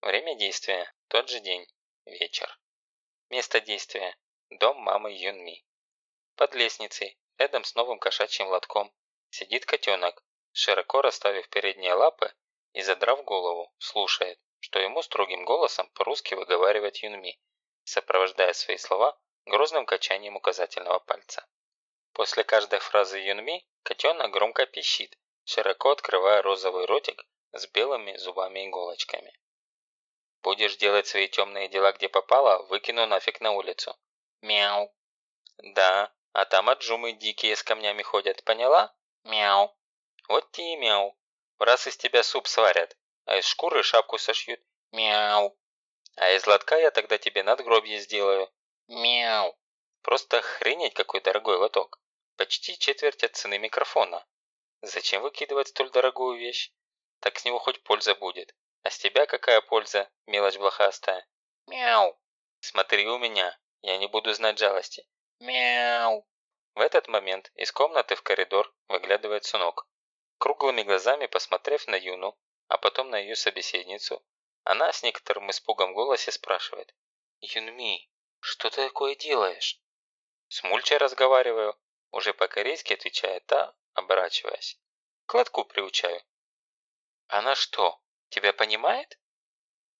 Время действия – тот же день, вечер. Место действия – дом мамы Юнми. Под лестницей, рядом с новым кошачьим лотком, сидит котенок, широко расставив передние лапы и задрав голову, слушает, что ему строгим голосом по-русски выговаривает Юнми, сопровождая свои слова грозным качанием указательного пальца. После каждой фразы Юнми котенок громко пищит, широко открывая розовый ротик с белыми зубами-иголочками. Будешь делать свои темные дела где попало, выкину нафиг на улицу. Мяу. Да, а там отжумы дикие с камнями ходят, поняла? Мяу. Вот те и мяу. Раз из тебя суп сварят, а из шкуры шапку сошьют. Мяу. А из лотка я тогда тебе надгробье сделаю. Мяу. Просто охренеть какой дорогой лоток. Почти четверть от цены микрофона. Зачем выкидывать столь дорогую вещь? Так с него хоть польза будет. А с тебя какая польза, мелочь блохастая? Мяу. Смотри у меня, я не буду знать жалости. Мяу. В этот момент из комнаты в коридор выглядывает Сунок. Круглыми глазами посмотрев на Юну, а потом на ее собеседницу, она с некоторым испугом в голосе спрашивает. «Юнми, что ты такое делаешь?» «С Мульчей разговариваю», уже по-корейски отвечает та, оборачиваясь. «К лотку приучаю». «Она что, тебя понимает?»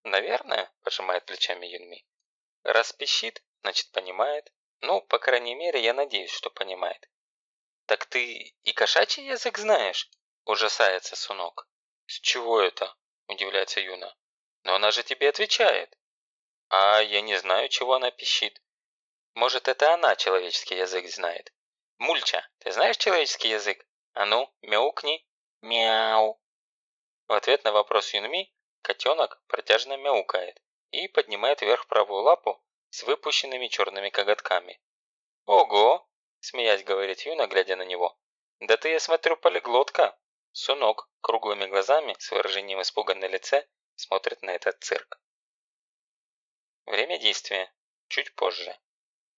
«Наверное», – пожимает плечами Юнми. «Раз пищит, значит понимает. Ну, по крайней мере, я надеюсь, что понимает». «Так ты и кошачий язык знаешь?» – ужасается Сунок. «С чего это?» – удивляется Юна. «Но она же тебе отвечает». «А я не знаю, чего она пищит. Может, это она человеческий язык знает. Мульча, ты знаешь человеческий язык? А ну, мяукни. Мяу. В ответ на вопрос Юнми, котенок протяжно мяукает и поднимает вверх правую лапу с выпущенными черными коготками. «Ого!» – смеясь говорит Юна, глядя на него. «Да ты, я смотрю, полиглотка!» Сунок круглыми глазами с выражением испуга на лице смотрит на этот цирк. Время действия. Чуть позже.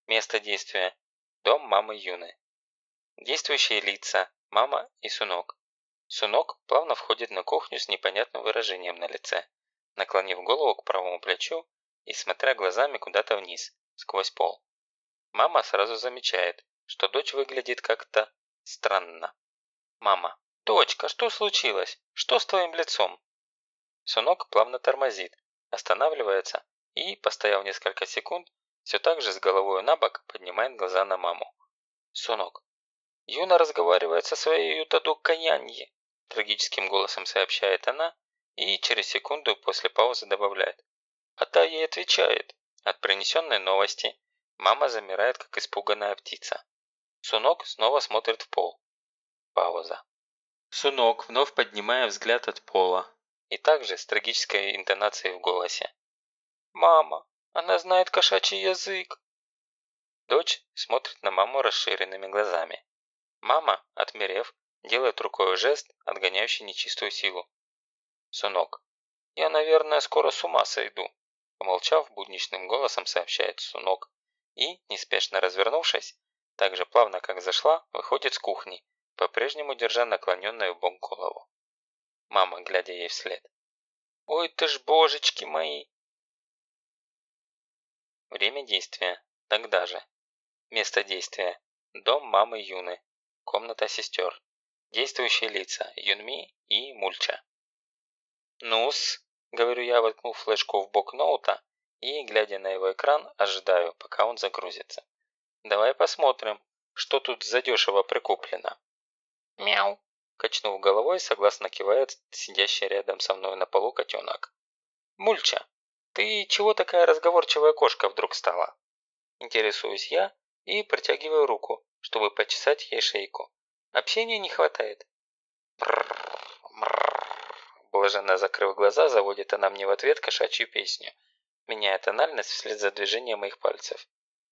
Место действия. Дом мамы Юны. Действующие лица – мама и Сунок. Сунок плавно входит на кухню с непонятным выражением на лице, наклонив голову к правому плечу и смотря глазами куда-то вниз, сквозь пол. Мама сразу замечает, что дочь выглядит как-то странно. Мама. «Дочка, что случилось? Что с твоим лицом?» Сунок плавно тормозит, останавливается и, постояв несколько секунд, все так же с головой на бок поднимает глаза на маму. «Сунок, Юна разговаривает со своей Каньяньи, трагическим голосом сообщает она и через секунду после паузы добавляет. А та ей отвечает. От принесенной новости мама замирает, как испуганная птица. Сунок снова смотрит в пол. Пауза. Сунок, вновь поднимая взгляд от пола. И также с трагической интонацией в голосе. «Мама, она знает кошачий язык!» Дочь смотрит на маму расширенными глазами. Мама, отмерев, делает рукой жест, отгоняющий нечистую силу. «Сунок, я, наверное, скоро с ума сойду», помолчав, будничным голосом сообщает Сунок и, неспешно развернувшись, так же плавно, как зашла, выходит с кухни, по-прежнему держа наклоненную в бок голову. Мама, глядя ей вслед. «Ой ты ж божечки мои!» Время действия. Тогда же. Место действия. Дом мамы Юны. Комната сестер. Действующие лица Юнми и Мульча. «Ну-с», – говорю я, воткнув флешку в бок ноута и, глядя на его экран, ожидаю, пока он загрузится. «Давай посмотрим, что тут задешево прикуплено». «Мяу», – качнув головой, согласно кивает сидящий рядом со мной на полу котенок. «Мульча, ты чего такая разговорчивая кошка вдруг стала?» Интересуюсь я и протягиваю руку, чтобы почесать ей шейку. Общения не хватает. Блаженно закрыв глаза, заводит она мне в ответ кошачью песню, меняя тональность вслед за движением моих пальцев.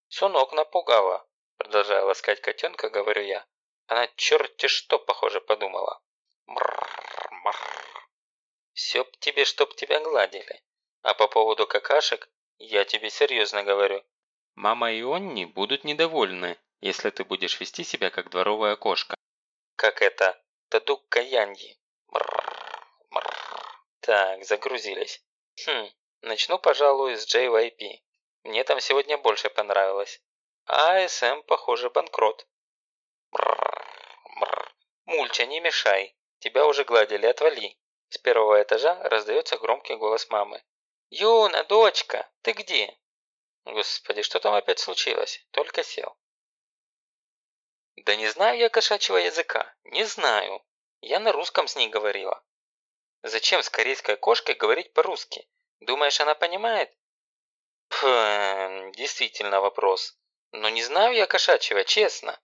«Сунок напугала», продолжая ласкать котенка, говорю я. Она черти что, похоже, подумала. Все б тебе, чтоб тебя гладили. А по поводу какашек, я тебе серьезно говорю. Мама и Онни будут недовольны, если ты будешь вести себя как дворовая кошка. Как это? Тадук Каяньи. Так, загрузились. Хм, начну, пожалуй, с JYP. Мне там сегодня больше понравилось. А СМ, похоже, банкрот. Мульча, не мешай. Тебя уже гладили, отвали. С первого этажа раздается громкий голос мамы. «Юна, дочка, ты где?» Господи, что там опять случилось? Только сел. Да не знаю я кошачьего языка. Не знаю. Я на русском с ней говорила. Зачем с корейской кошкой говорить по-русски? Думаешь, она понимает? Пф, действительно вопрос. Но не знаю я кошачьего, честно.